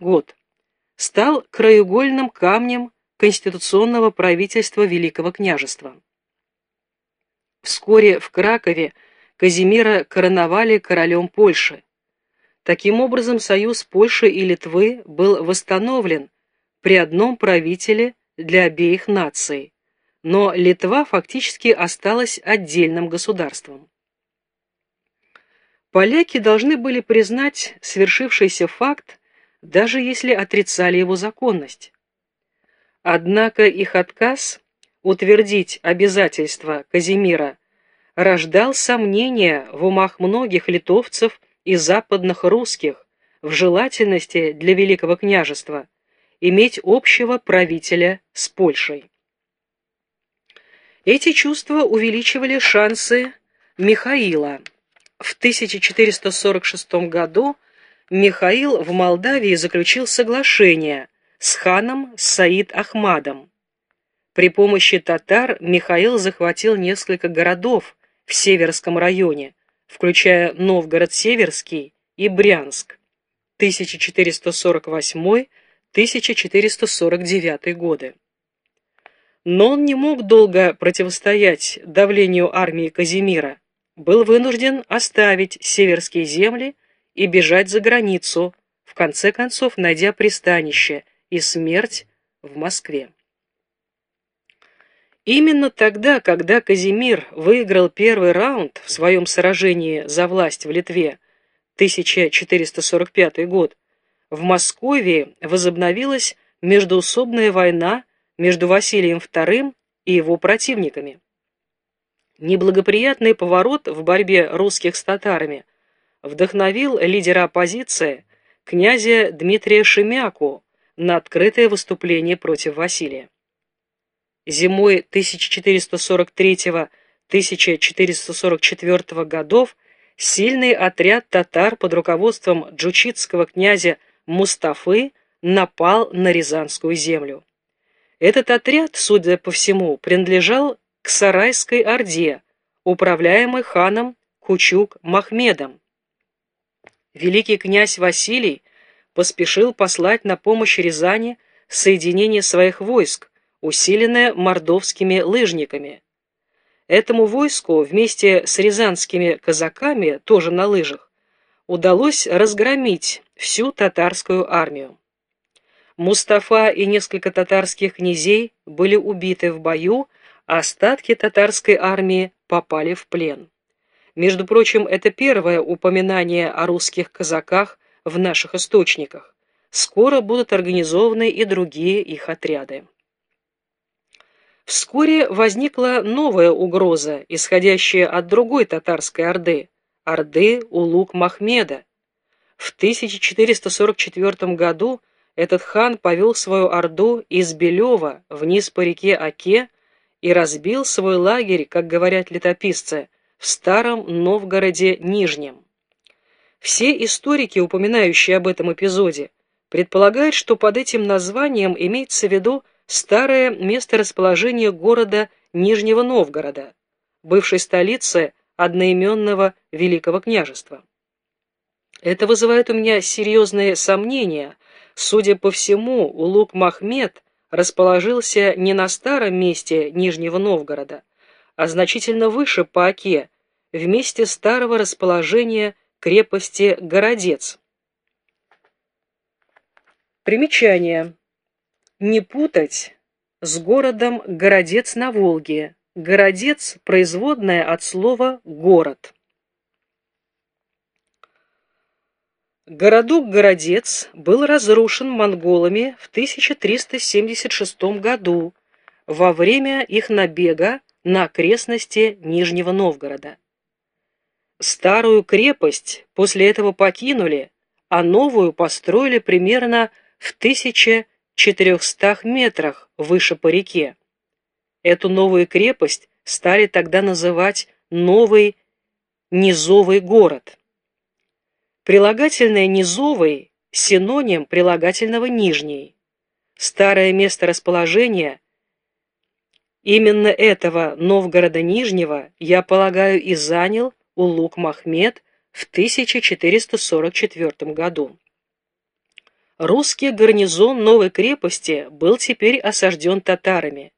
год, стал краеугольным камнем конституционного правительства Великого княжества. Вскоре в Кракове Казимира короновали королем Польши. Таким образом, союз Польши и Литвы был восстановлен при одном правителе для обеих наций, но Литва фактически осталась отдельным государством. Поляки должны были признать свершившийся факт, даже если отрицали его законность. Однако их отказ утвердить обязательства Казимира рождал сомнения в умах многих литовцев и западных русских в желательности для Великого княжества иметь общего правителя с Польшей. Эти чувства увеличивали шансы Михаила. В 1446 году Михаил в Молдавии заключил соглашение с ханом Саид Ахмадом. При помощи татар Михаил захватил несколько городов в Северском районе, включая Новгород-Северский и Брянск, 1448-1449 годы. Но он не мог долго противостоять давлению армии Казимира, был вынужден оставить северские земли и бежать за границу, в конце концов найдя пристанище и смерть в Москве. Именно тогда, когда Казимир выиграл первый раунд в своем сражении за власть в Литве, 1445 год, в Москве возобновилась междоусобная война между Василием II и его противниками. Неблагоприятный поворот в борьбе русских с татарами вдохновил лидера оппозиции, князя Дмитрия Шемяку, на открытое выступление против Василия. Зимой 1443-1444 годов сильный отряд татар под руководством джучитского князя Мустафы напал на Рязанскую землю. Этот отряд, судя по всему, принадлежал к Сарайской Орде, управляемой ханом Кучук Махмедом. Великий князь Василий поспешил послать на помощь Рязани соединение своих войск, усиленное мордовскими лыжниками. Этому войску вместе с рязанскими казаками, тоже на лыжах, удалось разгромить всю татарскую армию. Мустафа и несколько татарских князей были убиты в бою, а остатки татарской армии попали в плен. Между прочим, это первое упоминание о русских казаках в наших источниках. Скоро будут организованы и другие их отряды. Вскоре возникла новая угроза, исходящая от другой татарской орды, орды Улук-Махмеда. В 1444 году этот хан повел свою орду из Белева вниз по реке Оке и разбил свой лагерь, как говорят летописцы, в старом Новгороде Нижнем. Все историки, упоминающие об этом эпизоде, предполагают, что под этим названием имеется в виду старое место расположения города Нижнего Новгорода, бывшей столицы одноименного Великого княжества. Это вызывает у меня серьезные сомнения. Судя по всему, Улук Махмед расположился не на старом месте Нижнего Новгорода, а значительно выше по Оке, в месте старого расположения крепости Городец. Примечание. Не путать с городом Городец на Волге. Городец – производное от слова «город». Городок Городец был разрушен монголами в 1376 году во время их набега на окрестности Нижнего Новгорода. Старую крепость после этого покинули, а новую построили примерно в 1400 метрах выше по реке. Эту новую крепость стали тогда называть Новый Низовый город. Прилагательное «низовый» – синоним прилагательного «нижний». Старое место расположения именно этого Новгорода Нижнего, я полагаю, и занял Улук Махмед в 1444 году. Русский гарнизон новой крепости был теперь осажден татарами.